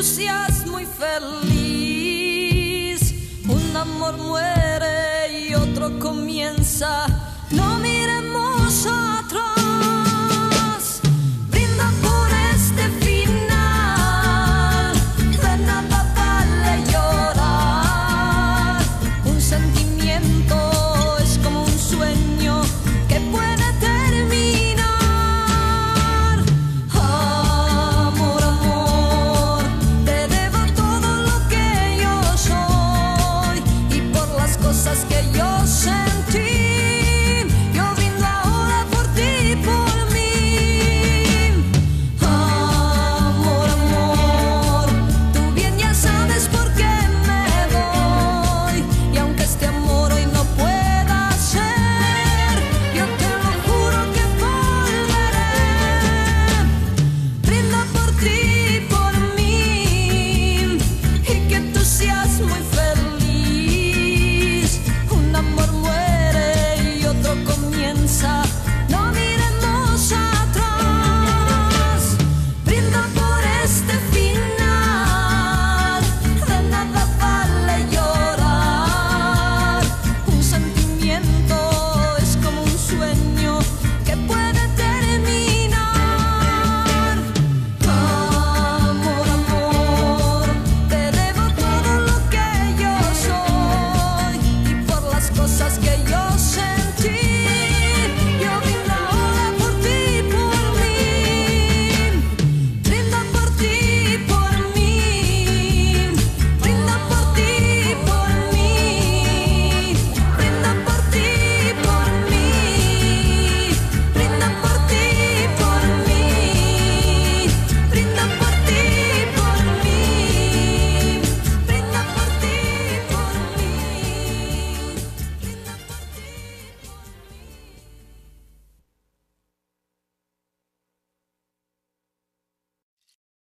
entusiasmo y feliz. Un amor muere y otro comienza